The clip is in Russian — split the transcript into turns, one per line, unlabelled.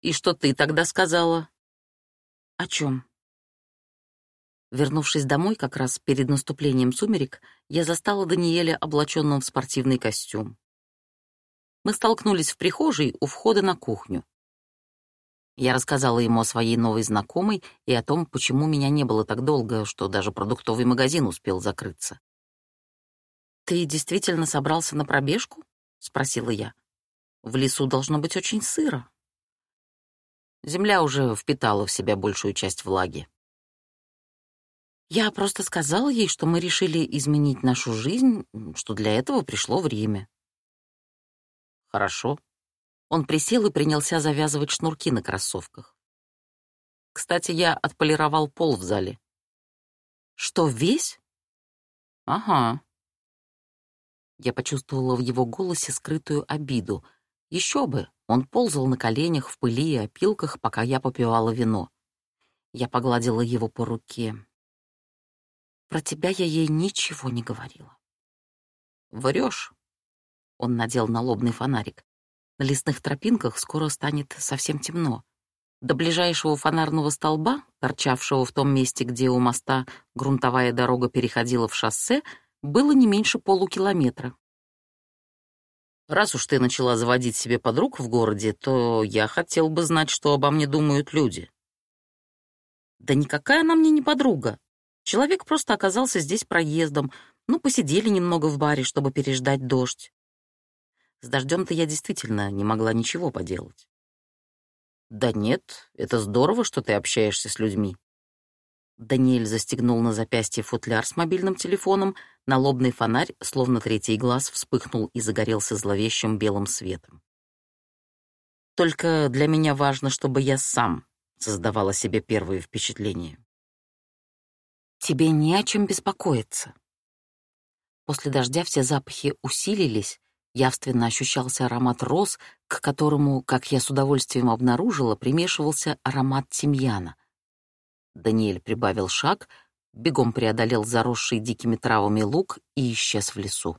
И что ты тогда сказала?
О чем? Вернувшись домой, как раз перед наступлением сумерек, я застала Даниэля облаченным в спортивный костюм. Мы столкнулись в прихожей у входа на кухню. Я рассказала ему о своей новой знакомой и о том, почему меня не было так долго, что даже продуктовый магазин успел закрыться. «Ты действительно собрался на пробежку?» — спросила я. «В лесу должно быть очень сыро».
Земля уже впитала в себя большую часть влаги.
Я просто сказала ей, что мы решили изменить нашу жизнь, что для этого пришло время.
Хорошо.
Он присел и принялся завязывать шнурки на кроссовках.
Кстати, я отполировал пол в зале.
Что, весь?
Ага.
Я почувствовала в его голосе скрытую обиду. Еще бы, он ползал на коленях в пыли и опилках, пока я попивала вино. Я погладила его по руке. Про тебя я ей ничего не говорила.
Врешь.
Он надел налобный фонарик. На лесных тропинках скоро станет совсем темно. До ближайшего фонарного столба, торчавшего в том месте, где у моста грунтовая дорога переходила в шоссе, было не меньше полукилометра.
Раз уж ты начала заводить себе подруг в городе, то я хотел бы знать, что обо мне думают люди.
Да никакая она мне не подруга. Человек просто оказался здесь проездом. Ну, посидели немного в баре, чтобы переждать дождь. С дождем-то я действительно не могла ничего поделать.
Да нет, это здорово, что ты общаешься с людьми.
Даниэль застегнул на запястье футляр с мобильным телефоном, налобный фонарь, словно третий глаз, вспыхнул и загорелся зловещим белым светом. Только для меня важно, чтобы я сам создавала себе первые впечатления. Тебе не о чем беспокоиться. После дождя все запахи усилились, явственно ощущался аромат роз, к которому, как я с удовольствием обнаружила, примешивался аромат тимьяна. Даниэль прибавил шаг, бегом преодолел заросший дикими травами луг и исчез в лесу.